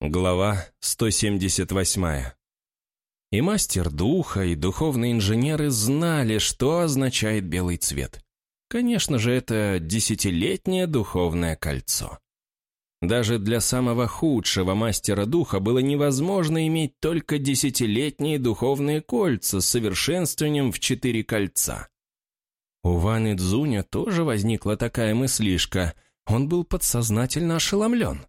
Глава 178. И мастер духа, и духовные инженеры знали, что означает белый цвет. Конечно же, это десятилетнее духовное кольцо. Даже для самого худшего мастера духа было невозможно иметь только десятилетние духовные кольца с совершенствованием в четыре кольца. У Ван Идзуня тоже возникла такая мыслишка, он был подсознательно ошеломлен.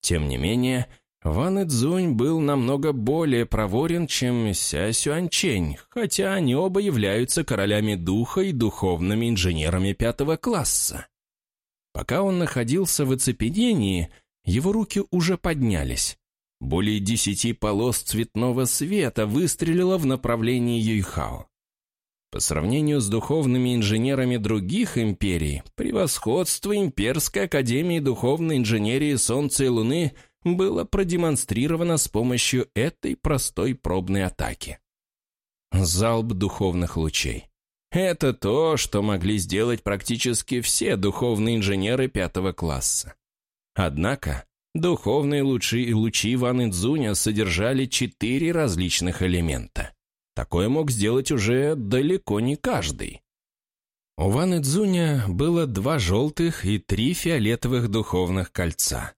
Тем не менее, Ван Эцзунь был намного более проворен, чем Ся Сюанчень, хотя они оба являются королями духа и духовными инженерами пятого класса. Пока он находился в оцепенении, его руки уже поднялись. Более десяти полос цветного света выстрелило в направлении Юйхао. По сравнению с духовными инженерами других империй, превосходство Имперской Академии Духовной Инженерии Солнца и Луны – было продемонстрировано с помощью этой простой пробной атаки. Залп духовных лучей. Это то, что могли сделать практически все духовные инженеры пятого класса. Однако, духовные лучи и лучи Ван Идзуня содержали четыре различных элемента. Такое мог сделать уже далеко не каждый. У Ван Идзуня было два желтых и три фиолетовых духовных кольца.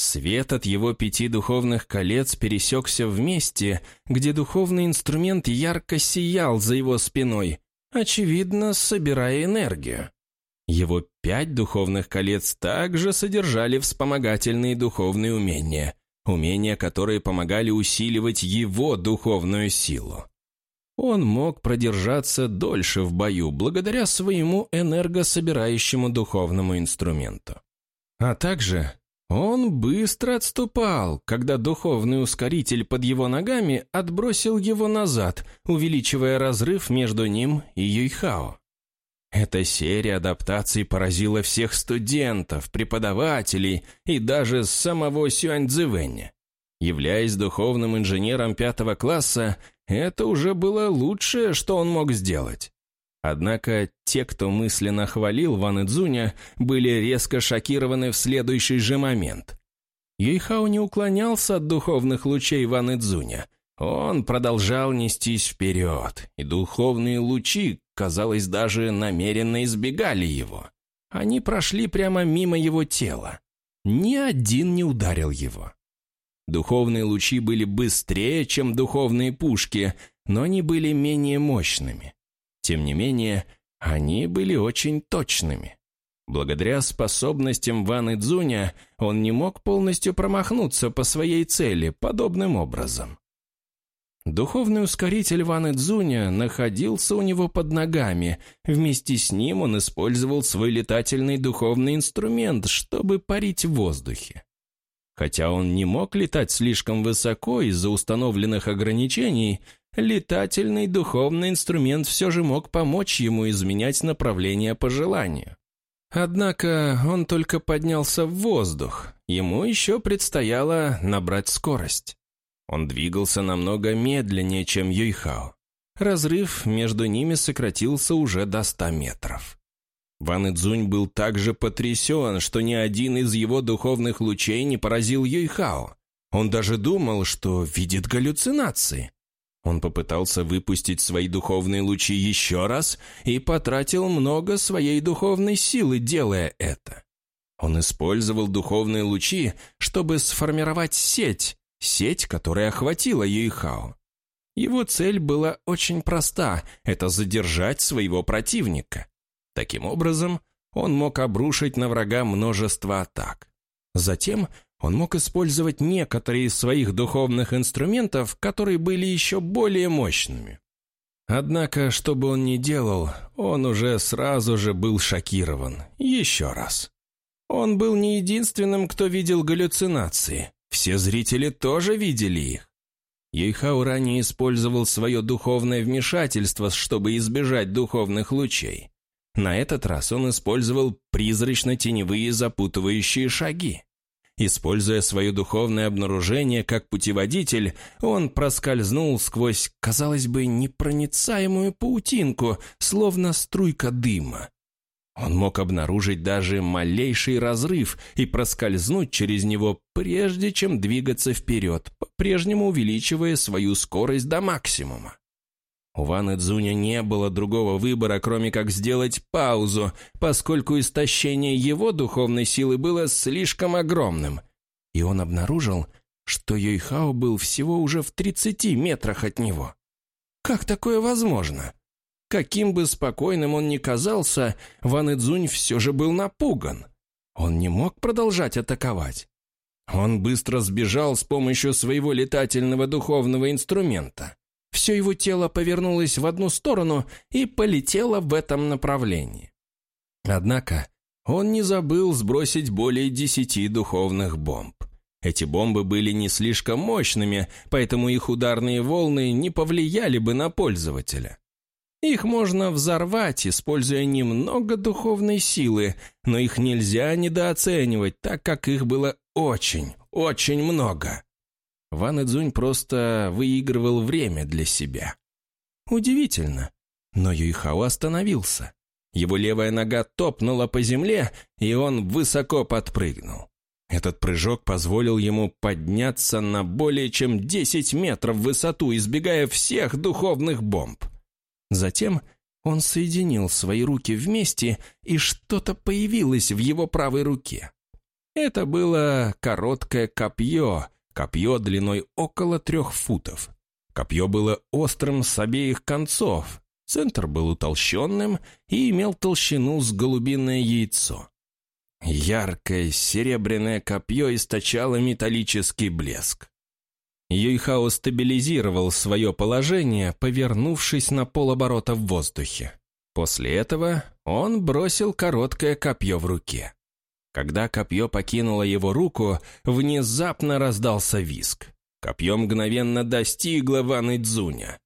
Свет от его пяти духовных колец пересекся в месте, где духовный инструмент ярко сиял за его спиной, очевидно, собирая энергию. Его пять духовных колец также содержали вспомогательные духовные умения, умения, которые помогали усиливать его духовную силу. Он мог продержаться дольше в бою благодаря своему энергособирающему духовному инструменту. А также он быстро отступал, когда духовный ускоритель под его ногами отбросил его назад, увеличивая разрыв между ним и Юйхао. Эта серия адаптаций поразила всех студентов, преподавателей и даже самого Сюаньцзивэня. Являясь духовным инженером пятого класса, это уже было лучшее, что он мог сделать. Однако те, кто мысленно хвалил Ван Идзуня, были резко шокированы в следующий же момент. Юйхао не уклонялся от духовных лучей Ван Идзуня. Он продолжал нестись вперед, и духовные лучи, казалось, даже намеренно избегали его. Они прошли прямо мимо его тела. Ни один не ударил его. Духовные лучи были быстрее, чем духовные пушки, но они были менее мощными. Тем не менее, они были очень точными. Благодаря способностям Ван Идзуня он не мог полностью промахнуться по своей цели подобным образом. Духовный ускоритель Ван Идзуня находился у него под ногами. Вместе с ним он использовал свой летательный духовный инструмент, чтобы парить в воздухе. Хотя он не мог летать слишком высоко из-за установленных ограничений, летательный духовный инструмент все же мог помочь ему изменять направление по желанию. Однако он только поднялся в воздух, ему еще предстояло набрать скорость. Он двигался намного медленнее, чем Юйхао. Разрыв между ними сократился уже до ста метров. Ван Идзунь был так же потрясен, что ни один из его духовных лучей не поразил Юйхао. Он даже думал, что видит галлюцинации. Он попытался выпустить свои духовные лучи еще раз и потратил много своей духовной силы, делая это. Он использовал духовные лучи, чтобы сформировать сеть, сеть, которая охватила Юйхао. Его цель была очень проста – это задержать своего противника. Таким образом, он мог обрушить на врага множество атак. Затем он мог использовать некоторые из своих духовных инструментов, которые были еще более мощными. Однако, что бы он ни делал, он уже сразу же был шокирован. Еще раз. Он был не единственным, кто видел галлюцинации. Все зрители тоже видели их. Юйхао ранее использовал свое духовное вмешательство, чтобы избежать духовных лучей. На этот раз он использовал призрачно-теневые запутывающие шаги. Используя свое духовное обнаружение как путеводитель, он проскользнул сквозь, казалось бы, непроницаемую паутинку, словно струйка дыма. Он мог обнаружить даже малейший разрыв и проскользнуть через него, прежде чем двигаться вперед, по-прежнему увеличивая свою скорость до максимума. У Ван Эдзуня не было другого выбора, кроме как сделать паузу, поскольку истощение его духовной силы было слишком огромным. И он обнаружил, что Йойхао был всего уже в 30 метрах от него. Как такое возможно? Каким бы спокойным он ни казался, Ван Идзунь все же был напуган. Он не мог продолжать атаковать. Он быстро сбежал с помощью своего летательного духовного инструмента. Все его тело повернулось в одну сторону и полетело в этом направлении. Однако он не забыл сбросить более десяти духовных бомб. Эти бомбы были не слишком мощными, поэтому их ударные волны не повлияли бы на пользователя. Их можно взорвать, используя немного духовной силы, но их нельзя недооценивать, так как их было очень, очень много. Ван Эдзунь просто выигрывал время для себя. Удивительно, но Юйхао остановился. Его левая нога топнула по земле, и он высоко подпрыгнул. Этот прыжок позволил ему подняться на более чем 10 метров в высоту, избегая всех духовных бомб. Затем он соединил свои руки вместе, и что-то появилось в его правой руке. Это было короткое копье, копье длиной около трех футов. Копье было острым с обеих концов, центр был утолщенным и имел толщину с голубиное яйцо. Яркое серебряное копье источало металлический блеск. Юйхао стабилизировал свое положение, повернувшись на полоборота в воздухе. После этого он бросил короткое копье в руке. Когда копье покинуло его руку, внезапно раздался виск. Копье мгновенно достигло Ван Идзуня.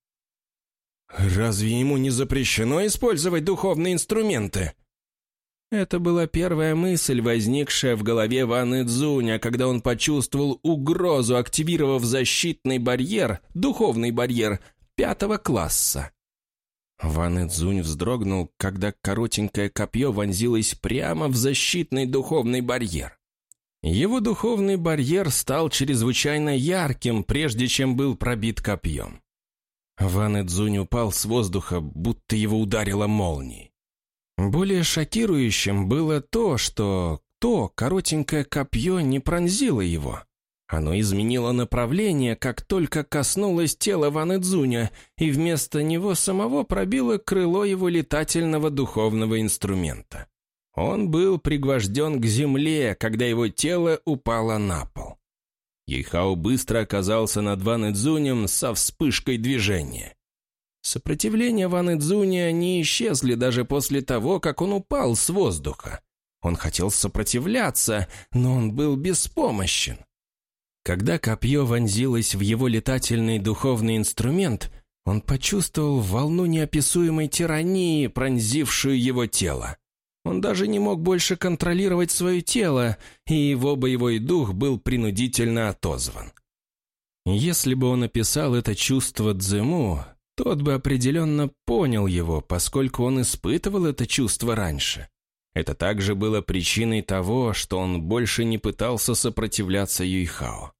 «Разве ему не запрещено использовать духовные инструменты?» Это была первая мысль, возникшая в голове Ван Идзуня, когда он почувствовал угрозу, активировав защитный барьер, духовный барьер, пятого класса. Ван Идзунь вздрогнул, когда коротенькое копье вонзилось прямо в защитный духовный барьер. Его духовный барьер стал чрезвычайно ярким, прежде чем был пробит копьем. Ван Идзунь упал с воздуха, будто его ударило молнией. Более шокирующим было то, что то коротенькое копье не пронзило его. Оно изменило направление, как только коснулось тела Ван Идзуня, и вместо него самого пробило крыло его летательного духовного инструмента. Он был пригвожден к земле, когда его тело упало на пол. Ейхао быстро оказался над Ван Идзунем со вспышкой движения. Сопротивление Ван Идзуня не исчезли даже после того, как он упал с воздуха. Он хотел сопротивляться, но он был беспомощен. Когда копье вонзилось в его летательный духовный инструмент, он почувствовал волну неописуемой тирании, пронзившую его тело. Он даже не мог больше контролировать свое тело, и его боевой дух был принудительно отозван. Если бы он описал это чувство Дзему, тот бы определенно понял его, поскольку он испытывал это чувство раньше. Это также было причиной того, что он больше не пытался сопротивляться Юйхао.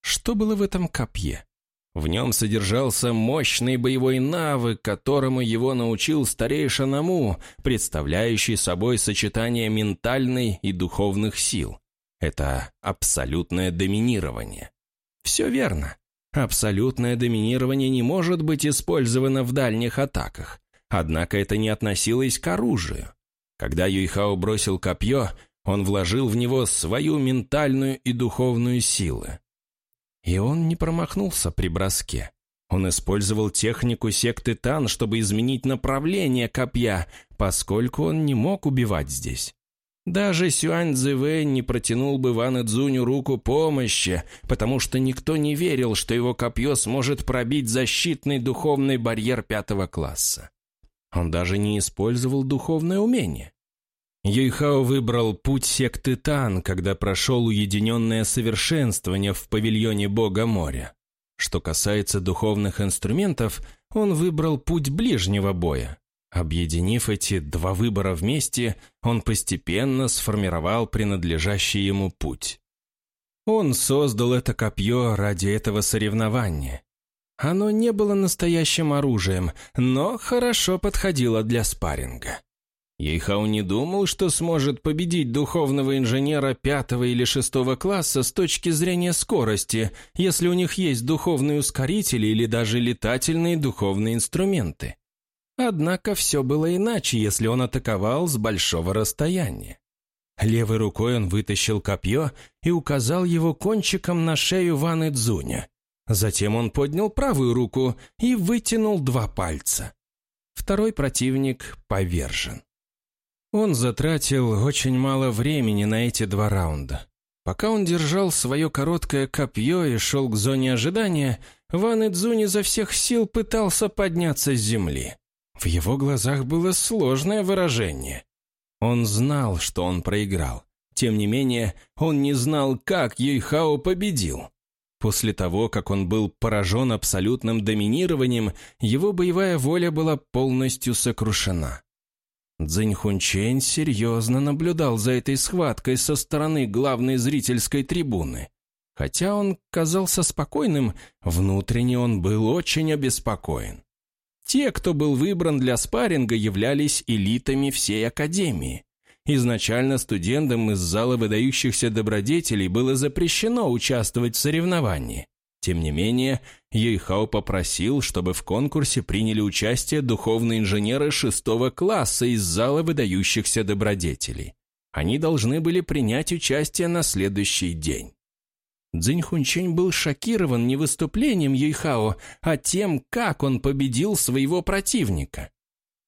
Что было в этом копье? В нем содержался мощный боевой навык, которому его научил старейшина Му, представляющий собой сочетание ментальной и духовных сил. Это абсолютное доминирование. Все верно. Абсолютное доминирование не может быть использовано в дальних атаках. Однако это не относилось к оружию. Когда Юйхао бросил копье, он вложил в него свою ментальную и духовную силы. И он не промахнулся при броске. Он использовал технику секты Тан, чтобы изменить направление копья, поскольку он не мог убивать здесь. Даже Сюань Цзэвэ не протянул бы Ван Цзуню руку помощи, потому что никто не верил, что его копье сможет пробить защитный духовный барьер пятого класса. Он даже не использовал духовное умение. Юйхао выбрал путь секты Тан, когда прошел уединенное совершенствование в павильоне Бога моря. Что касается духовных инструментов, он выбрал путь ближнего боя. Объединив эти два выбора вместе, он постепенно сформировал принадлежащий ему путь. Он создал это копье ради этого соревнования. Оно не было настоящим оружием, но хорошо подходило для спарринга. Ейхау не думал, что сможет победить духовного инженера пятого или шестого класса с точки зрения скорости, если у них есть духовные ускорители или даже летательные духовные инструменты. Однако все было иначе, если он атаковал с большого расстояния. Левой рукой он вытащил копье и указал его кончиком на шею Ван Идзуня. Затем он поднял правую руку и вытянул два пальца. Второй противник повержен. Он затратил очень мало времени на эти два раунда. Пока он держал свое короткое копье и шел к зоне ожидания, Ван Идзунь изо всех сил пытался подняться с земли. В его глазах было сложное выражение. Он знал, что он проиграл. Тем не менее, он не знал, как Юйхао победил. После того, как он был поражен абсолютным доминированием, его боевая воля была полностью сокрушена. Цзинь Хунчень серьезно наблюдал за этой схваткой со стороны главной зрительской трибуны. Хотя он казался спокойным, внутренне он был очень обеспокоен. Те, кто был выбран для спарринга, являлись элитами всей академии. Изначально студентам из зала выдающихся добродетелей было запрещено участвовать в соревновании. Тем не менее, Юйхао попросил, чтобы в конкурсе приняли участие духовные инженеры шестого класса из зала выдающихся добродетелей. Они должны были принять участие на следующий день. Цзинь был шокирован не выступлением Юйхао, а тем, как он победил своего противника.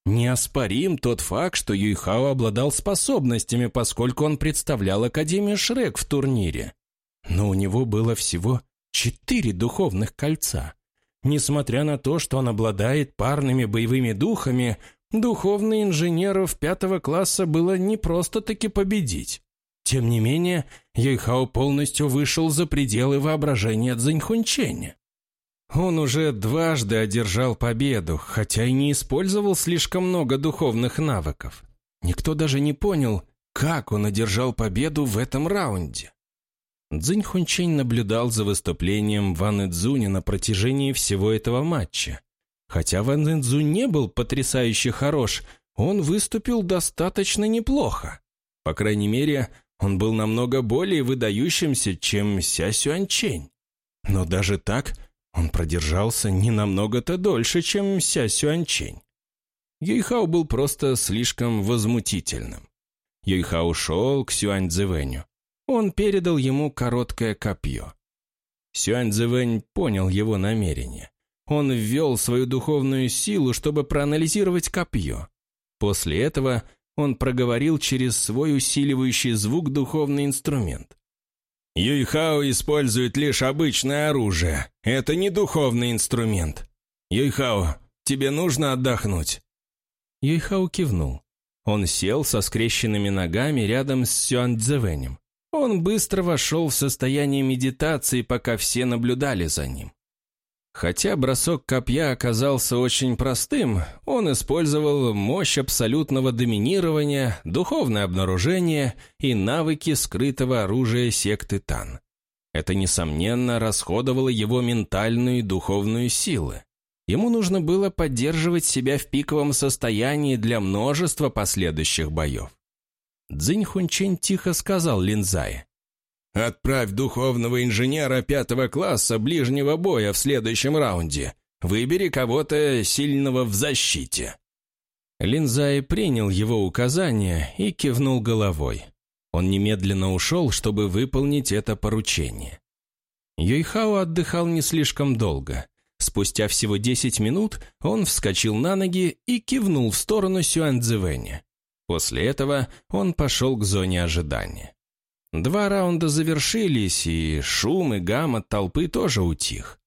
Неоспорим тот факт, что Юйхао обладал способностями, поскольку он представлял Академию Шрек в турнире. Но у него было всего четыре духовных кольца. Несмотря на то, что он обладает парными боевыми духами, духовных инженеров пятого класса было не просто-таки победить. Тем не менее, Юйхао полностью вышел за пределы воображения Цзиньхунченя. Он уже дважды одержал победу, хотя и не использовал слишком много духовных навыков. Никто даже не понял, как он одержал победу в этом раунде. Цзинь Хунчень наблюдал за выступлением Ван Эцзуня на протяжении всего этого матча. Хотя Ван Эцзу не был потрясающе хорош, он выступил достаточно неплохо. По крайней мере, он был намного более выдающимся, чем Ся Сюаньчень. Но даже так он продержался не намного-то дольше, чем Ся Сюаньчень. Юйхао был просто слишком возмутительным. Юйхао шел к Сюань Цзэвэню. Он передал ему короткое копье. Сюань Цзэвэнь понял его намерение. Он ввел свою духовную силу, чтобы проанализировать копье. После этого он проговорил через свой усиливающий звук духовный инструмент. «Юйхао использует лишь обычное оружие. Это не духовный инструмент. Юйхао, тебе нужно отдохнуть». Юйхао кивнул. Он сел со скрещенными ногами рядом с Сюаньцзэвэнем. Он быстро вошел в состояние медитации, пока все наблюдали за ним. Хотя бросок копья оказался очень простым, он использовал мощь абсолютного доминирования, духовное обнаружение и навыки скрытого оружия секты Тан. Это, несомненно, расходовало его ментальную и духовную силы. Ему нужно было поддерживать себя в пиковом состоянии для множества последующих боев. Цзинь Хунчень тихо сказал Линзае. Отправь духовного инженера пятого класса ближнего боя в следующем раунде. Выбери кого-то сильного в защите». Линзай принял его указание и кивнул головой. Он немедленно ушел, чтобы выполнить это поручение. Юйхао отдыхал не слишком долго. Спустя всего 10 минут он вскочил на ноги и кивнул в сторону Сюаньцзэвэня. После этого он пошел к зоне ожидания. Два раунда завершились, и шум и гам от толпы тоже утих.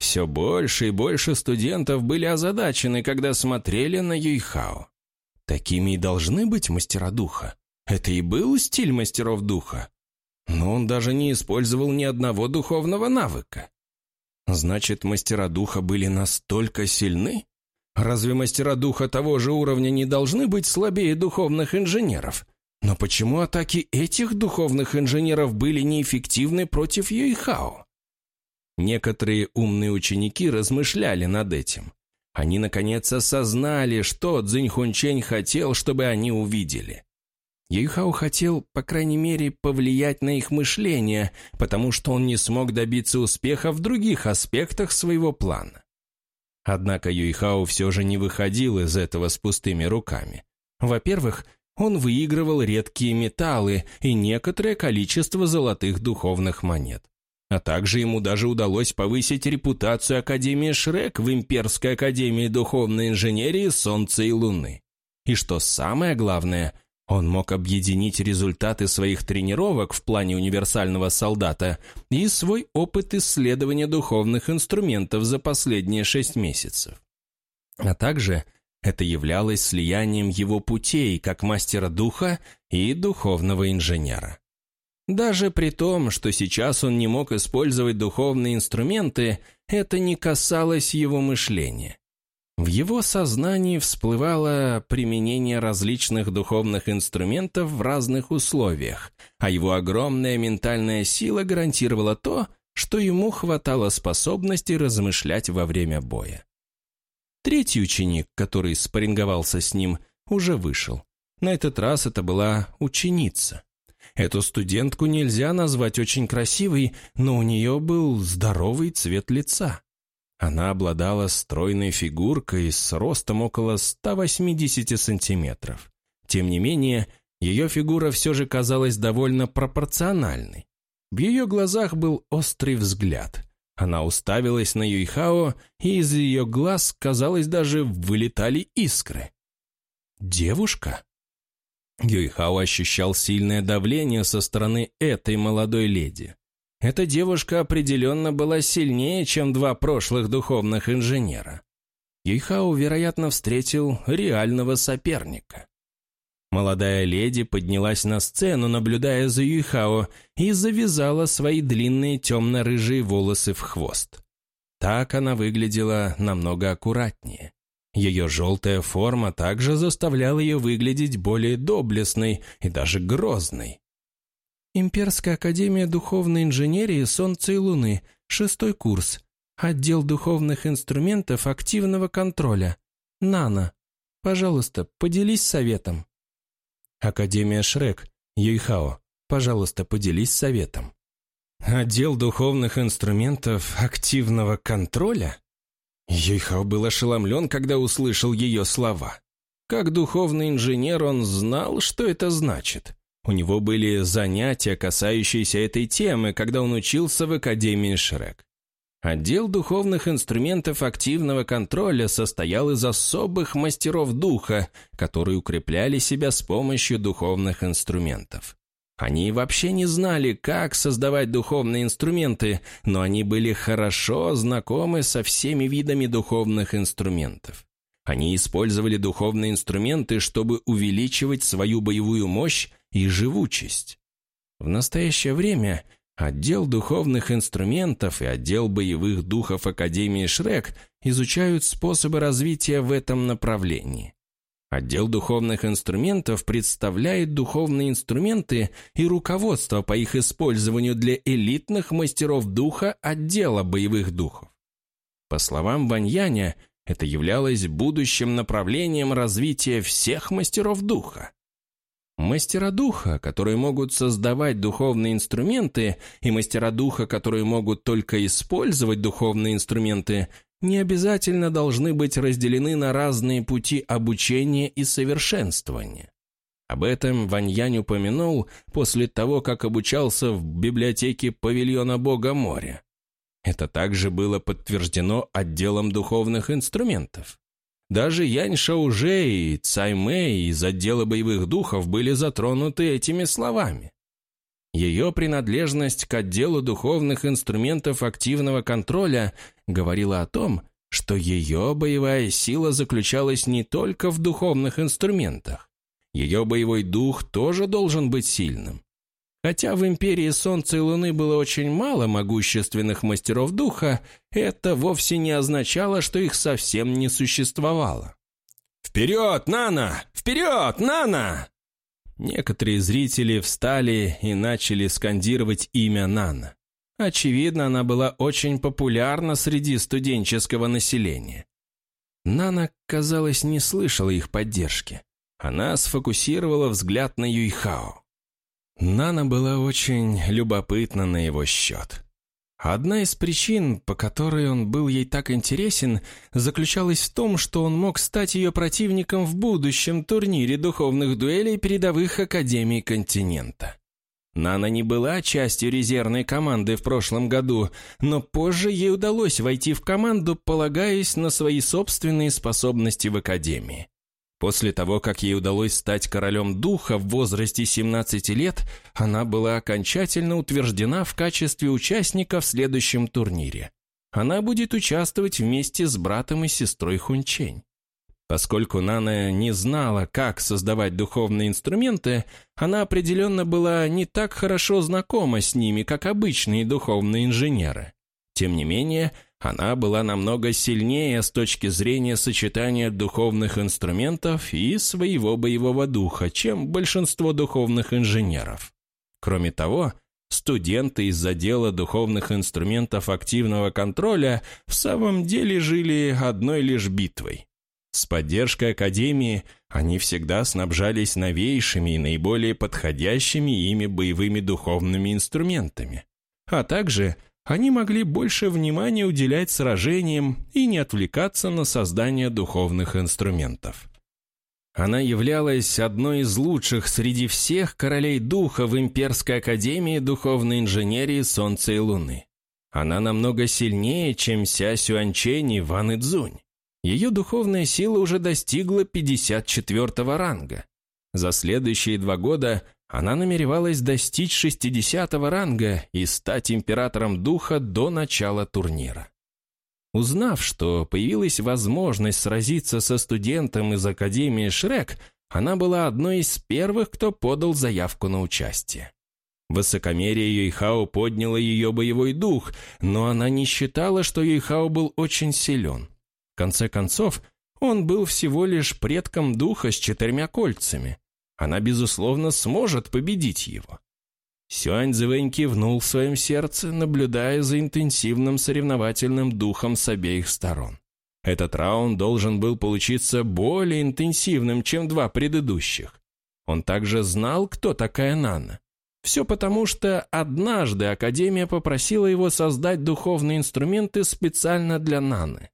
Все больше и больше студентов были озадачены, когда смотрели на Юйхао. Такими и должны быть мастера духа. Это и был стиль мастеров духа. Но он даже не использовал ни одного духовного навыка. Значит, мастера духа были настолько сильны? Разве мастера духа того же уровня не должны быть слабее духовных инженеров? Но почему атаки этих духовных инженеров были неэффективны против Юйхао? Некоторые умные ученики размышляли над этим. Они, наконец, осознали, что Цзиньхунчень хотел, чтобы они увидели. Юйхао хотел, по крайней мере, повлиять на их мышление, потому что он не смог добиться успеха в других аспектах своего плана. Однако Юйхао все же не выходил из этого с пустыми руками. Во-первых, он выигрывал редкие металлы и некоторое количество золотых духовных монет. А также ему даже удалось повысить репутацию Академии Шрек в Имперской Академии Духовной Инженерии Солнца и Луны. И что самое главное, он мог объединить результаты своих тренировок в плане универсального солдата и свой опыт исследования духовных инструментов за последние шесть месяцев. А также это являлось слиянием его путей как мастера духа и духовного инженера. Даже при том, что сейчас он не мог использовать духовные инструменты, это не касалось его мышления. В его сознании всплывало применение различных духовных инструментов в разных условиях, а его огромная ментальная сила гарантировала то, что ему хватало способности размышлять во время боя. Третий ученик, который спарринговался с ним, уже вышел. На этот раз это была ученица. Эту студентку нельзя назвать очень красивой, но у нее был здоровый цвет лица. Она обладала стройной фигуркой с ростом около 180 сантиметров. Тем не менее, ее фигура все же казалась довольно пропорциональной. В ее глазах был острый взгляд. Она уставилась на Юйхао, и из ее глаз, казалось, даже вылетали искры. «Девушка?» Юйхао ощущал сильное давление со стороны этой молодой леди. Эта девушка определенно была сильнее, чем два прошлых духовных инженера. Юйхао, вероятно, встретил реального соперника. Молодая леди поднялась на сцену, наблюдая за Юйхао, и завязала свои длинные темно-рыжие волосы в хвост. Так она выглядела намного аккуратнее. Ее желтая форма также заставляла ее выглядеть более доблестной и даже грозной. Имперская академия духовной инженерии Солнца и Луны, шестой курс, отдел духовных инструментов активного контроля. Нана, пожалуйста, поделись советом. Академия Шрек, Юйхао, пожалуйста, поделись советом. Отдел духовных инструментов активного контроля? Юйхао был ошеломлен, когда услышал ее слова. Как духовный инженер он знал, что это значит. У него были занятия, касающиеся этой темы, когда он учился в Академии Шрек. Отдел духовных инструментов активного контроля состоял из особых мастеров духа, которые укрепляли себя с помощью духовных инструментов. Они вообще не знали, как создавать духовные инструменты, но они были хорошо знакомы со всеми видами духовных инструментов. Они использовали духовные инструменты, чтобы увеличивать свою боевую мощь и живучесть. В настоящее время отдел духовных инструментов и отдел боевых духов Академии Шрек изучают способы развития в этом направлении. Отдел духовных инструментов представляет духовные инструменты и руководство по их использованию для элитных мастеров духа отдела боевых духов. По словам Ваньяня, это являлось будущим направлением развития всех мастеров духа. Мастера духа, которые могут создавать духовные инструменты, и мастера духа, которые могут только использовать духовные инструменты, не обязательно должны быть разделены на разные пути обучения и совершенствования. Об этом Ваньянь упомянул после того, как обучался в библиотеке павильона Бога моря. Это также было подтверждено отделом духовных инструментов. Даже Янь Шауже и Цай Мэй из отдела боевых духов были затронуты этими словами. Ее принадлежность к отделу духовных инструментов активного контроля говорила о том, что ее боевая сила заключалась не только в духовных инструментах. Ее боевой дух тоже должен быть сильным. Хотя в Империи Солнца и Луны было очень мало могущественных мастеров духа, это вовсе не означало, что их совсем не существовало. «Вперед, Нана! Вперед, Нана!» Некоторые зрители встали и начали скандировать имя Нана. Очевидно, она была очень популярна среди студенческого населения. Нана, казалось, не слышала их поддержки. Она сфокусировала взгляд на Юйхао. Нана была очень любопытна на его счет. Одна из причин, по которой он был ей так интересен, заключалась в том, что он мог стать ее противником в будущем турнире духовных дуэлей передовых академий континента. Нана не была частью резервной команды в прошлом году, но позже ей удалось войти в команду, полагаясь на свои собственные способности в академии. После того, как ей удалось стать королем духа в возрасте 17 лет, она была окончательно утверждена в качестве участника в следующем турнире. Она будет участвовать вместе с братом и сестрой Хунчень. Поскольку Нана не знала, как создавать духовные инструменты, она определенно была не так хорошо знакома с ними, как обычные духовные инженеры. Тем не менее, она была намного сильнее с точки зрения сочетания духовных инструментов и своего боевого духа, чем большинство духовных инженеров. Кроме того, студенты из отдела духовных инструментов активного контроля в самом деле жили одной лишь битвой. С поддержкой Академии они всегда снабжались новейшими и наиболее подходящими ими боевыми духовными инструментами, а также – они могли больше внимания уделять сражениям и не отвлекаться на создание духовных инструментов. Она являлась одной из лучших среди всех королей духа в Имперской Академии Духовной Инженерии Солнца и Луны. Она намного сильнее, чем Ся Сюанчень и Ван Идзунь. Ее духовная сила уже достигла 54 ранга. За следующие два года она намеревалась достичь 60-го ранга и стать императором духа до начала турнира. Узнав, что появилась возможность сразиться со студентом из Академии Шрек, она была одной из первых, кто подал заявку на участие. Высокомерие Юйхао подняло ее боевой дух, но она не считала, что Юйхао был очень силен. В конце концов, он был всего лишь предком духа с четырьмя кольцами она, безусловно, сможет победить его. Сюань Цзэвэнь кивнул в своем сердце, наблюдая за интенсивным соревновательным духом с обеих сторон. Этот раунд должен был получиться более интенсивным, чем два предыдущих. Он также знал, кто такая Нана. Все потому, что однажды Академия попросила его создать духовные инструменты специально для Наны.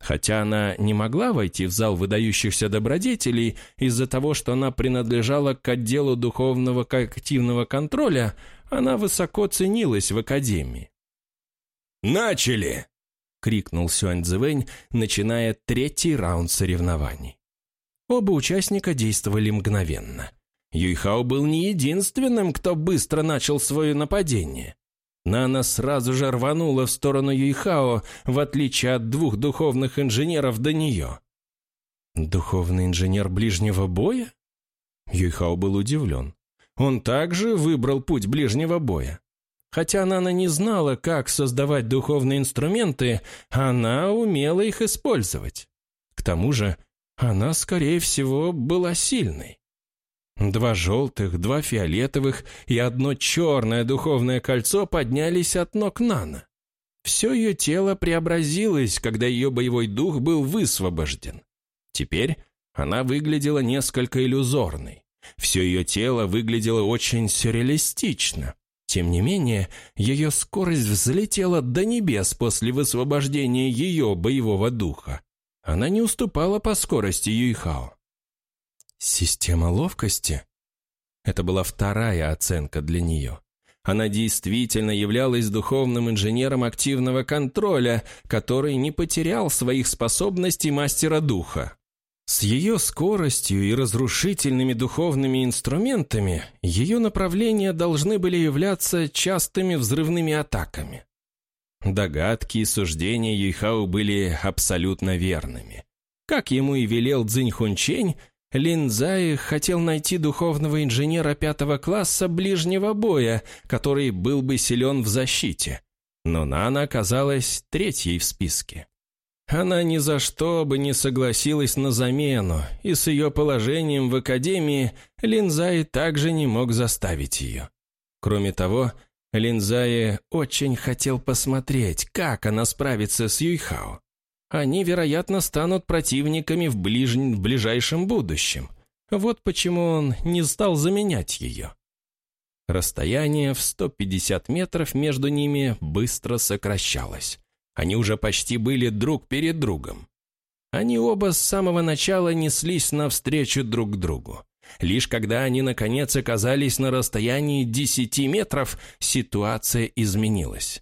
Хотя она не могла войти в зал выдающихся добродетелей из-за того, что она принадлежала к отделу духовного коллективного контроля, она высоко ценилась в академии. «Начали!» — крикнул Сюань Цзэвэнь, начиная третий раунд соревнований. Оба участника действовали мгновенно. Юйхао был не единственным, кто быстро начал свое нападение. Нана сразу же рванула в сторону Юйхао, в отличие от двух духовных инженеров до нее. «Духовный инженер ближнего боя?» Юйхао был удивлен. Он также выбрал путь ближнего боя. Хотя Нана не знала, как создавать духовные инструменты, она умела их использовать. К тому же, она, скорее всего, была сильной. Два желтых, два фиолетовых и одно черное духовное кольцо поднялись от ног Нана. Все ее тело преобразилось, когда ее боевой дух был высвобожден. Теперь она выглядела несколько иллюзорной. Все ее тело выглядело очень сюрреалистично. Тем не менее, ее скорость взлетела до небес после высвобождения ее боевого духа. Она не уступала по скорости Юйхао. Система ловкости? Это была вторая оценка для нее. Она действительно являлась духовным инженером активного контроля, который не потерял своих способностей мастера духа. С ее скоростью и разрушительными духовными инструментами ее направления должны были являться частыми взрывными атаками. Догадки и суждения Юйхао были абсолютно верными. Как ему и велел Цзинь Хунчень, Линзай хотел найти духовного инженера пятого класса ближнего боя, который был бы силен в защите. Но Нана оказалась третьей в списке. Она ни за что бы не согласилась на замену, и с ее положением в академии Линзай также не мог заставить ее. Кроме того, Линзай очень хотел посмотреть, как она справится с Юйхао они, вероятно, станут противниками в, ближ... в ближайшем будущем. Вот почему он не стал заменять ее. Расстояние в 150 метров между ними быстро сокращалось. Они уже почти были друг перед другом. Они оба с самого начала неслись навстречу друг другу. Лишь когда они, наконец, оказались на расстоянии 10 метров, ситуация изменилась.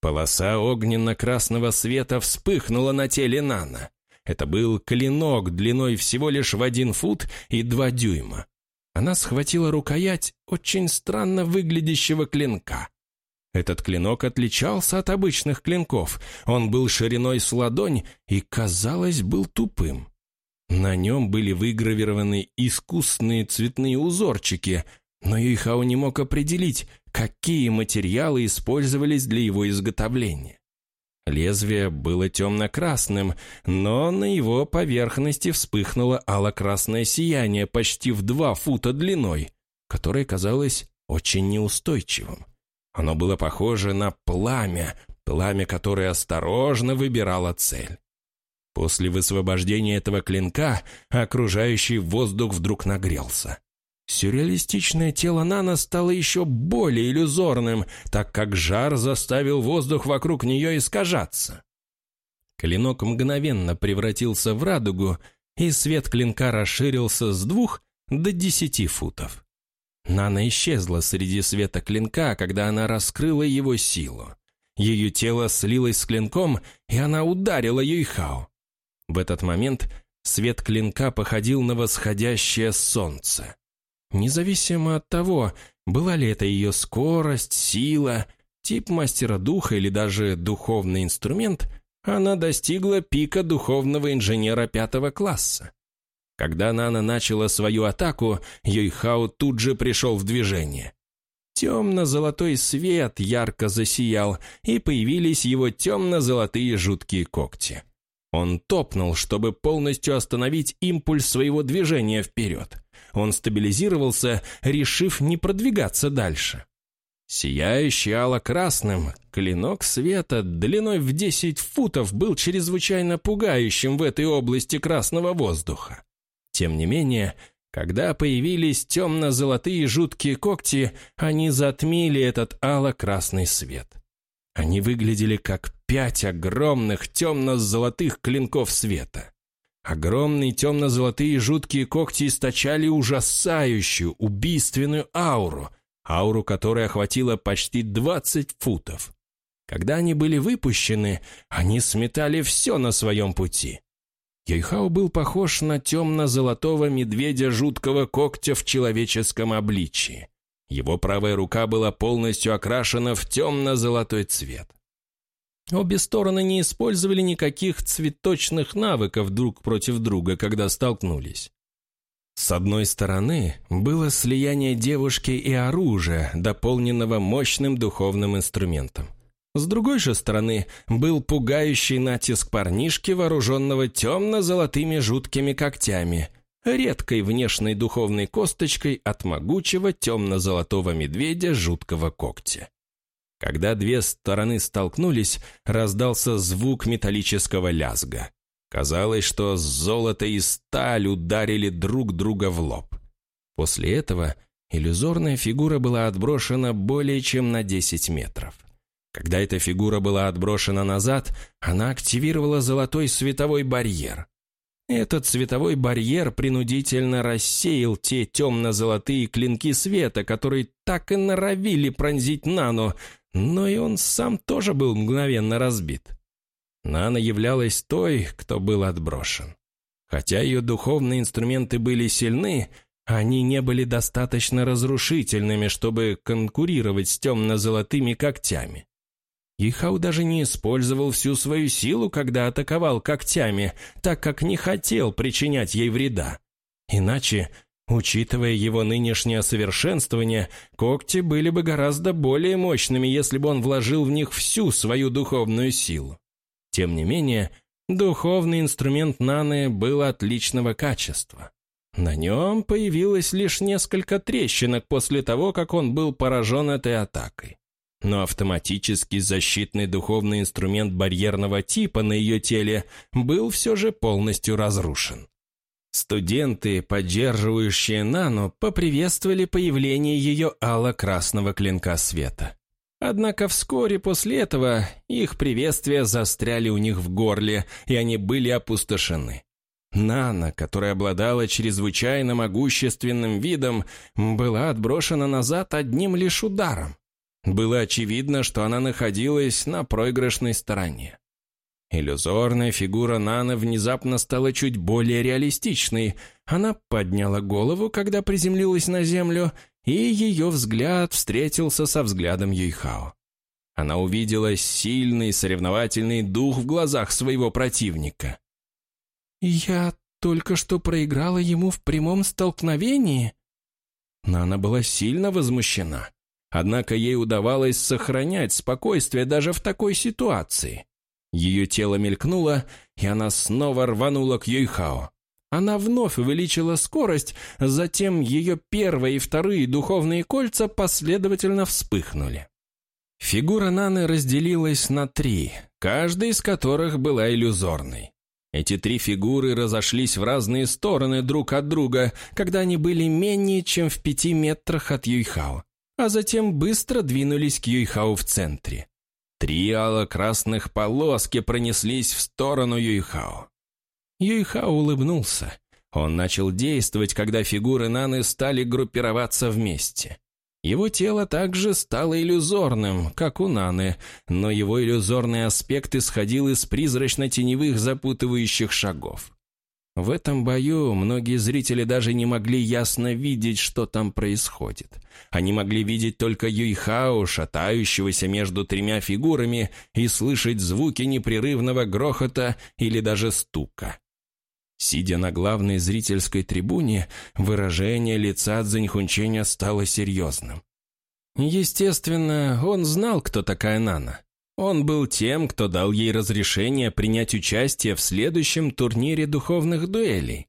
Полоса огненно-красного света вспыхнула на теле Нана. Это был клинок длиной всего лишь в один фут и два дюйма. Она схватила рукоять очень странно выглядящего клинка. Этот клинок отличался от обычных клинков. Он был шириной с ладонь и, казалось, был тупым. На нем были выгравированы искусные цветные узорчики, но Юйхао не мог определить, какие материалы использовались для его изготовления. Лезвие было темно-красным, но на его поверхности вспыхнуло ало-красное сияние почти в два фута длиной, которое казалось очень неустойчивым. Оно было похоже на пламя, пламя, которое осторожно выбирало цель. После высвобождения этого клинка окружающий воздух вдруг нагрелся. Сюрреалистичное тело Нана стало еще более иллюзорным, так как жар заставил воздух вокруг нее искажаться. Клинок мгновенно превратился в радугу, и свет клинка расширился с двух до десяти футов. Нана исчезла среди света клинка, когда она раскрыла его силу. Ее тело слилось с клинком, и она ударила Юйхао. В этот момент свет клинка походил на восходящее солнце. Независимо от того, была ли это ее скорость, сила, тип мастера духа или даже духовный инструмент, она достигла пика духовного инженера пятого класса. Когда Нана начала свою атаку, Юйхао тут же пришел в движение. Темно-золотой свет ярко засиял, и появились его темно-золотые жуткие когти. Он топнул, чтобы полностью остановить импульс своего движения вперед. Он стабилизировался, решив не продвигаться дальше. Сияющий ало-красным, клинок света длиной в 10 футов был чрезвычайно пугающим в этой области красного воздуха. Тем не менее, когда появились темно-золотые жуткие когти, они затмили этот ало-красный свет. Они выглядели как пять огромных темно-золотых клинков света. Огромные темно-золотые жуткие когти источали ужасающую, убийственную ауру, ауру которой охватила почти 20 футов. Когда они были выпущены, они сметали все на своем пути. Йойхао был похож на темно-золотого медведя жуткого когтя в человеческом обличии. Его правая рука была полностью окрашена в темно-золотой цвет. Обе стороны не использовали никаких цветочных навыков друг против друга, когда столкнулись. С одной стороны было слияние девушки и оружия, дополненного мощным духовным инструментом. С другой же стороны был пугающий натиск парнишки, вооруженного темно-золотыми жуткими когтями, редкой внешней духовной косточкой от могучего темно-золотого медведя жуткого когтя. Когда две стороны столкнулись, раздался звук металлического лязга. Казалось, что золото и сталь ударили друг друга в лоб. После этого иллюзорная фигура была отброшена более чем на 10 метров. Когда эта фигура была отброшена назад, она активировала золотой световой барьер. Этот световой барьер принудительно рассеял те темно-золотые клинки света, которые так и норовили пронзить Нану, но и он сам тоже был мгновенно разбит. Нана являлась той, кто был отброшен. Хотя ее духовные инструменты были сильны, они не были достаточно разрушительными, чтобы конкурировать с темно-золотыми когтями. Ихау даже не использовал всю свою силу, когда атаковал когтями, так как не хотел причинять ей вреда. Иначе, учитывая его нынешнее совершенствование, когти были бы гораздо более мощными, если бы он вложил в них всю свою духовную силу. Тем не менее, духовный инструмент Наны был отличного качества. На нем появилось лишь несколько трещинок после того, как он был поражен этой атакой. Но автоматический защитный духовный инструмент барьерного типа на ее теле был все же полностью разрушен. Студенты, поддерживающие Нану, поприветствовали появление ее ало-красного клинка света. Однако вскоре после этого их приветствия застряли у них в горле, и они были опустошены. Нана, которая обладала чрезвычайно могущественным видом, была отброшена назад одним лишь ударом. Было очевидно, что она находилась на проигрышной стороне. Иллюзорная фигура Наны внезапно стала чуть более реалистичной. Она подняла голову, когда приземлилась на землю, и ее взгляд встретился со взглядом Юйхао. Она увидела сильный соревновательный дух в глазах своего противника. «Я только что проиграла ему в прямом столкновении?» Нана была сильно возмущена. Однако ей удавалось сохранять спокойствие даже в такой ситуации. Ее тело мелькнуло, и она снова рванула к Юйхао. Она вновь увеличила скорость, затем ее первые и вторые духовные кольца последовательно вспыхнули. Фигура Наны разделилась на три, каждая из которых была иллюзорной. Эти три фигуры разошлись в разные стороны друг от друга, когда они были менее чем в пяти метрах от Юйхао, а затем быстро двинулись к Юйхао в центре. Три ало-красных полоски пронеслись в сторону Юйхао. Юйхао улыбнулся. Он начал действовать, когда фигуры Наны стали группироваться вместе. Его тело также стало иллюзорным, как у Наны, но его иллюзорный аспект исходил из призрачно-теневых запутывающих шагов. В этом бою многие зрители даже не могли ясно видеть, что там происходит. Они могли видеть только Юйхао, шатающегося между тремя фигурами, и слышать звуки непрерывного грохота или даже стука. Сидя на главной зрительской трибуне, выражение лица Цзиньхунченя стало серьезным. Естественно, он знал, кто такая Нана. Он был тем, кто дал ей разрешение принять участие в следующем турнире духовных дуэлей.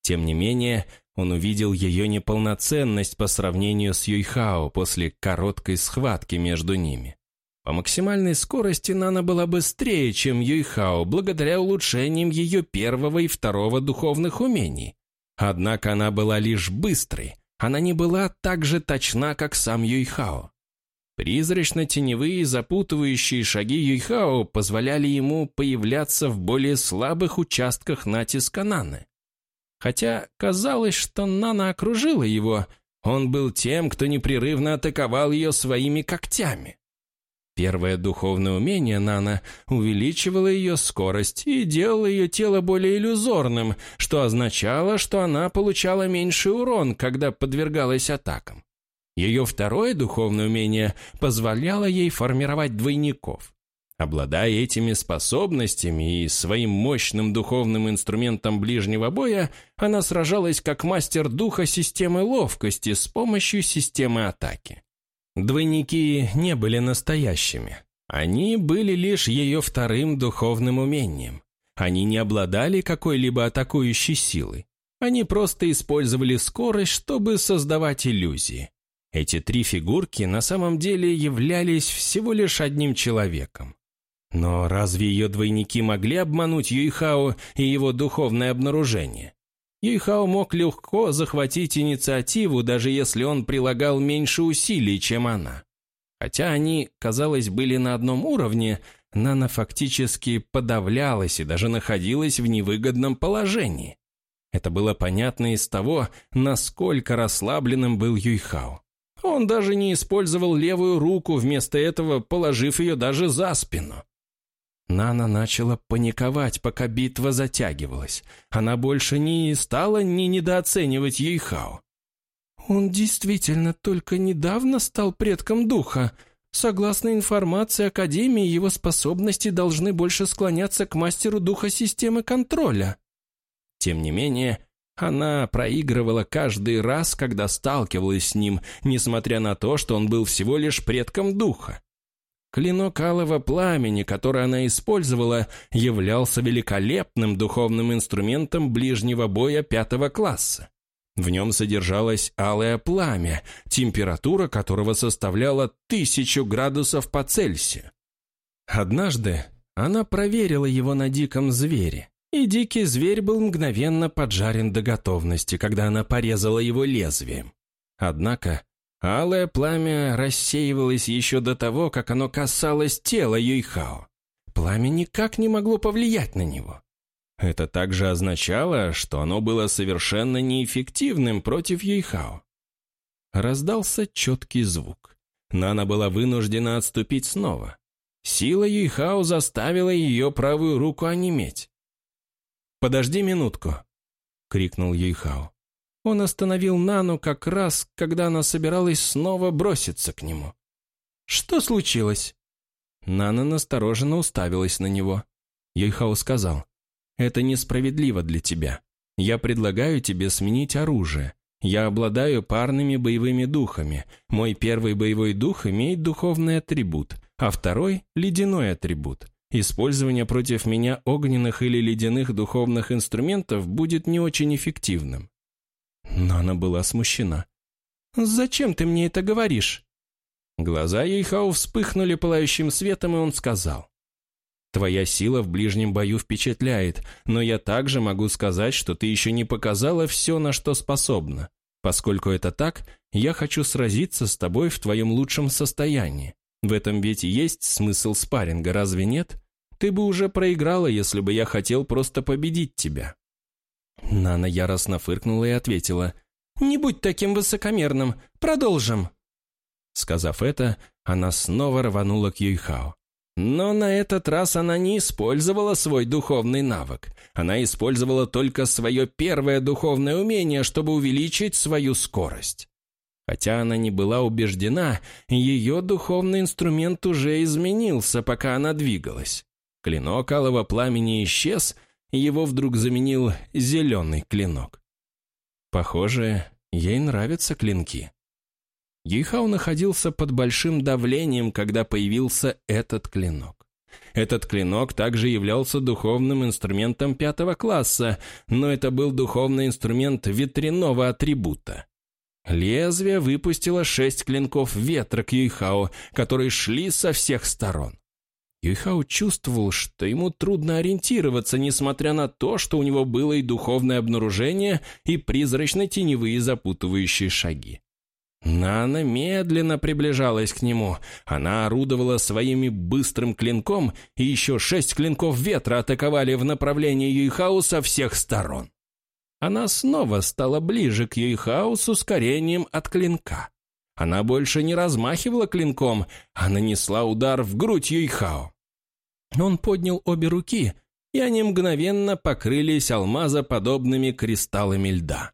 Тем не менее, он увидел ее неполноценность по сравнению с Юйхао после короткой схватки между ними. По максимальной скорости Нана была быстрее, чем Юйхао, благодаря улучшениям ее первого и второго духовных умений. Однако она была лишь быстрой, она не была так же точна, как сам Юйхао. Призрачно-теневые запутывающие шаги Юйхао позволяли ему появляться в более слабых участках натиска Наны. Хотя казалось, что Нана окружила его, он был тем, кто непрерывно атаковал ее своими когтями. Первое духовное умение Нана увеличивало ее скорость и делало ее тело более иллюзорным, что означало, что она получала меньший урон, когда подвергалась атакам. Ее второе духовное умение позволяло ей формировать двойников. Обладая этими способностями и своим мощным духовным инструментом ближнего боя, она сражалась как мастер духа системы ловкости с помощью системы атаки. Двойники не были настоящими. Они были лишь ее вторым духовным умением. Они не обладали какой-либо атакующей силой. Они просто использовали скорость, чтобы создавать иллюзии. Эти три фигурки на самом деле являлись всего лишь одним человеком. Но разве ее двойники могли обмануть Юйхао и его духовное обнаружение? Юйхао мог легко захватить инициативу, даже если он прилагал меньше усилий, чем она. Хотя они, казалось, были на одном уровне, Нана фактически подавлялась и даже находилась в невыгодном положении. Это было понятно из того, насколько расслабленным был Юйхао. Он даже не использовал левую руку, вместо этого положив ее даже за спину. Нана начала паниковать, пока битва затягивалась. Она больше не стала ни недооценивать Ейхао. «Он действительно только недавно стал предком духа. Согласно информации Академии, его способности должны больше склоняться к мастеру духа системы контроля». Тем не менее, Она проигрывала каждый раз, когда сталкивалась с ним, несмотря на то, что он был всего лишь предком духа. Клинок алого пламени, который она использовала, являлся великолепным духовным инструментом ближнего боя пятого класса. В нем содержалось алое пламя, температура которого составляла тысячу градусов по Цельсию. Однажды она проверила его на диком звере, и дикий зверь был мгновенно поджарен до готовности, когда она порезала его лезвием. Однако алое пламя рассеивалось еще до того, как оно касалось тела Юйхао. Пламя никак не могло повлиять на него. Это также означало, что оно было совершенно неэффективным против Юйхао. Раздался четкий звук. Нана была вынуждена отступить снова. Сила Юйхао заставила ее правую руку онеметь. «Подожди минутку», — крикнул Юйхао. Он остановил Нану как раз, когда она собиралась снова броситься к нему. «Что случилось?» Нана настороженно уставилась на него. Юйхао сказал, это несправедливо для тебя. Я предлагаю тебе сменить оружие. Я обладаю парными боевыми духами. Мой первый боевой дух имеет духовный атрибут, а второй – ледяной атрибут. Использование против меня огненных или ледяных духовных инструментов будет не очень эффективным. Но она была смущена. «Зачем ты мне это говоришь?» Глаза Ейхау вспыхнули пылающим светом, и он сказал. Твоя сила в ближнем бою впечатляет, но я также могу сказать, что ты еще не показала все, на что способна. Поскольку это так, я хочу сразиться с тобой в твоем лучшем состоянии. В этом ведь есть смысл спарринга, разве нет? Ты бы уже проиграла, если бы я хотел просто победить тебя». Нана яростно фыркнула и ответила, «Не будь таким высокомерным, продолжим». Сказав это, она снова рванула к Юйхао. Но на этот раз она не использовала свой духовный навык. Она использовала только свое первое духовное умение, чтобы увеличить свою скорость. Хотя она не была убеждена, ее духовный инструмент уже изменился, пока она двигалась. Клинок алого пламени исчез, и его вдруг заменил зеленый клинок. Похоже, ей нравятся клинки. Юйхао находился под большим давлением, когда появился этот клинок. Этот клинок также являлся духовным инструментом пятого класса, но это был духовный инструмент ветряного атрибута. Лезвие выпустило шесть клинков ветра к Юйхао, которые шли со всех сторон. Юйхао чувствовал, что ему трудно ориентироваться, несмотря на то, что у него было и духовное обнаружение, и призрачно-теневые запутывающие шаги. Нана медленно приближалась к нему. Она орудовала своими быстрым клинком, и еще шесть клинков ветра атаковали в направлении Юйхау со всех сторон. Она снова стала ближе к Юйхау с ускорением от клинка. Она больше не размахивала клинком, а нанесла удар в грудь Юйхао. Он поднял обе руки, и они мгновенно покрылись алмазоподобными кристаллами льда.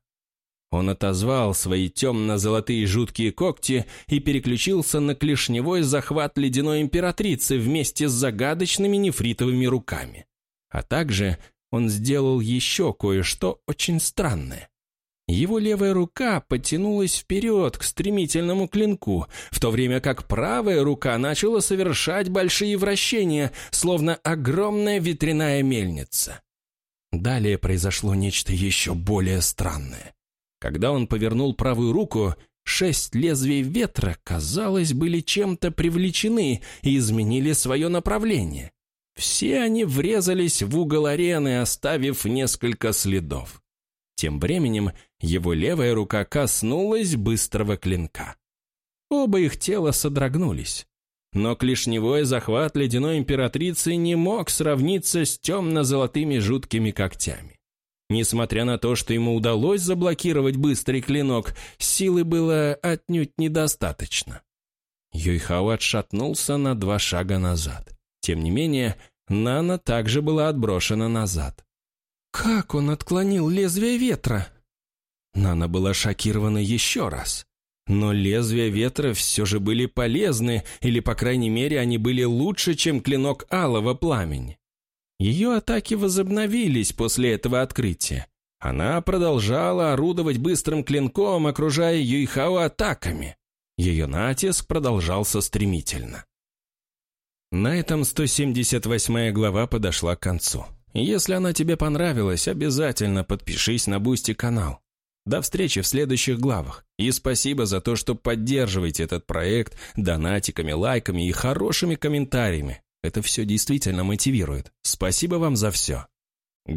Он отозвал свои темно-золотые жуткие когти и переключился на клешневой захват ледяной императрицы вместе с загадочными нефритовыми руками. А также он сделал еще кое-что очень странное. Его левая рука потянулась вперед к стремительному клинку, в то время как правая рука начала совершать большие вращения, словно огромная ветряная мельница. Далее произошло нечто еще более странное. Когда он повернул правую руку, шесть лезвий ветра, казалось, были чем-то привлечены и изменили свое направление. Все они врезались в угол арены, оставив несколько следов. Тем временем его левая рука коснулась быстрого клинка. Оба их тела содрогнулись. Но клешневой захват ледяной императрицы не мог сравниться с темно-золотыми жуткими когтями. Несмотря на то, что ему удалось заблокировать быстрый клинок, силы было отнюдь недостаточно. Юйхао отшатнулся на два шага назад. Тем не менее, Нана также была отброшена назад. «Как он отклонил лезвие ветра?» Нана была шокирована еще раз. Но лезвия ветра все же были полезны, или, по крайней мере, они были лучше, чем клинок алого пламени. Ее атаки возобновились после этого открытия. Она продолжала орудовать быстрым клинком, окружая Юйхао атаками. Ее натиск продолжался стремительно. На этом 178 глава подошла к концу. Если она тебе понравилась, обязательно подпишись на Бусти канал. До встречи в следующих главах. И спасибо за то, что поддерживаете этот проект донатиками, лайками и хорошими комментариями. Это все действительно мотивирует. Спасибо вам за все.